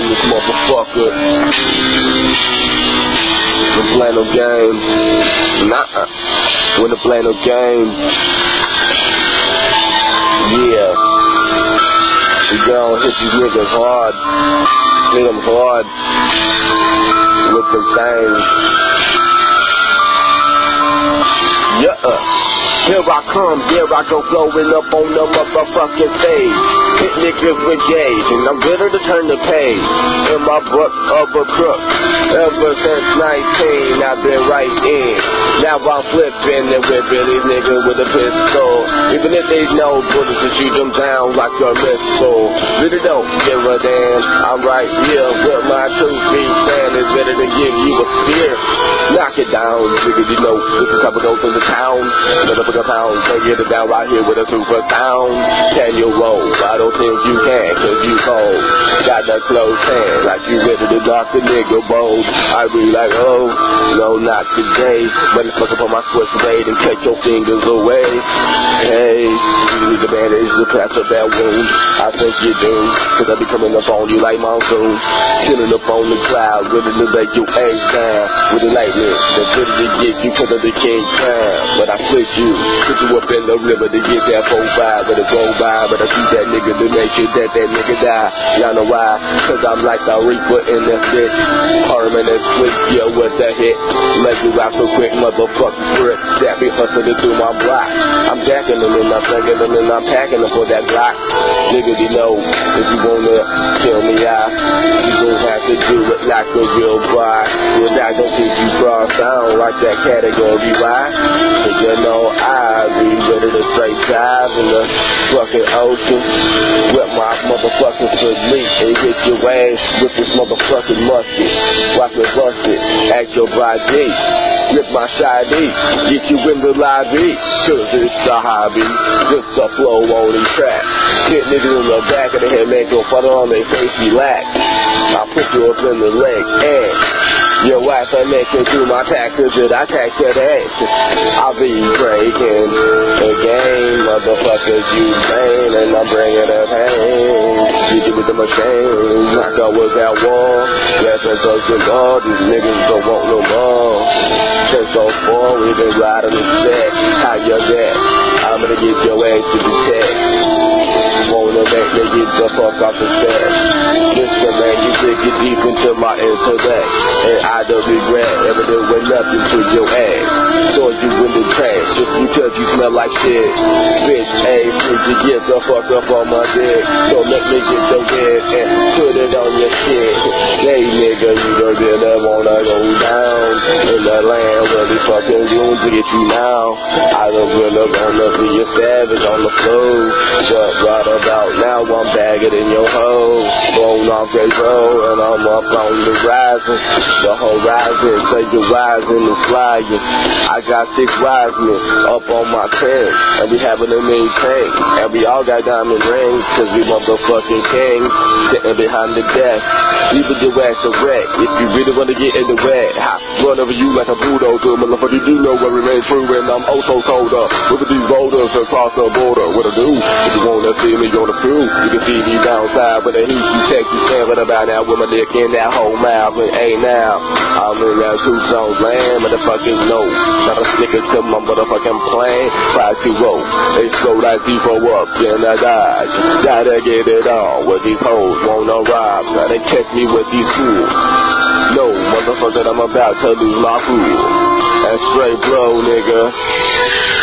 in this motherfucker. Don't play no games. Nah, when to play no games. Yeah. We gon' hit these niggas hard. Hit them hard. With the things. Yeah. Uh, here I come, here I go blowing up on the motherfucking stage. Niggas with gauge, and I'm ready to turn the page. In my book of a crook. Ever since 19, I've been right in. Now I'm flipping and whipping these niggas with a pistol. Even if they know bullets to shoot them down like a missile. Really don't give a damn. I'm right here with my two feet stand is ready to give you a spear. Knock it down, nigga, you know, this is how we go through the town. Motherfucker pound, can't get it down right here with a super sound. Can you roll? I don't think you can, cause you cold. Got that close hand, like you ready to knock the nigga bold. I be like, oh, no, not today. Motherfucker put my switchblade and cut your fingers away. Hey, you need to bandage to patch up that wound. I think you do, cause I be coming up on you like monsoon. Chilling up on the cloud, ready to lay your eggs down. With the lightning, the ready to get you to the king crown. But I switch you, put you up in the river to get that 4-5, but it go by. But I see that nigga to make sure that that nigga die. Y'all know why? Cause I'm like the reaper in the bitch. Permanent switch, yeah, with the hit. Let you out so quick, motherfucker grip. That be hustling through my block. I'm jacking them and I'm thinking them and I'm packing them for that Glock. Nigga, you know, if you wanna kill me out, you gon' have to do it like a real boy. Well, I don't think you cross, I don't like that category, why? Cause you know I be ready to straight dive in the fucking ocean. With my motherfucking salute and hit your ass with this motherfucking musket. Watch me bust it, act your body. Rip my side get you in the lobby. Cause it's a hobby, just a flow on these tracks. Hit niggas in the back of the head, man, go funnel on their face, relax. I put you up in the leg, and your wife, I make her do my taxes, and I tax her ass. I'll be breaking the game, motherfuckers, you vain, and I'm bringing the pain. You give with the machine, like I was at war. Weapons of the law, these niggas don't want no more. Just so far, we been riding the set. How you that? I'm gonna get your ass to the test. Wanna make me get the fuck off the steps. Into my intellect. And I don't regret ever doing nothing to your ass. Throw you in the trash just because you smell like shit. Bitch, hey, please get the fuck up on my dick. Don't let me get the wig and put it on your shit. Hey, nigga, you don't get really wanna go down in the land they fucking goons get you now. I don't really wanna be a savage on the floor. But right about now, I'm bagging in your hoe. Blown off road, and I'm up on the rising. The horizon, say you're rising and flying. I got six wisemen up on my tent, and we having a main tank. And we all got diamond rings, cause we motherfucking kings. Sitting behind the desk, leaving your ass a wreck. If you really wanna get in the wet, I run over you like a bulldozer. Motherfucker, you do know what remains true, and I'm also so cold up. With these boulders across the border, what I do? If you wanna see me on the crew, you can see me downside with a heat, you text, you with about that with my dick in that whole mouth. And hey now, I'm in that two zone land, motherfucking no. Not a sticker to my motherfucking plane. Five to roll, oh, they slow that zero up in a dodge. Gotta get it on with these hoes, wanna rob. Gotta catch me with these fools. No, motherfucker, I'm about to lose my fool. That's straight blow, nigga.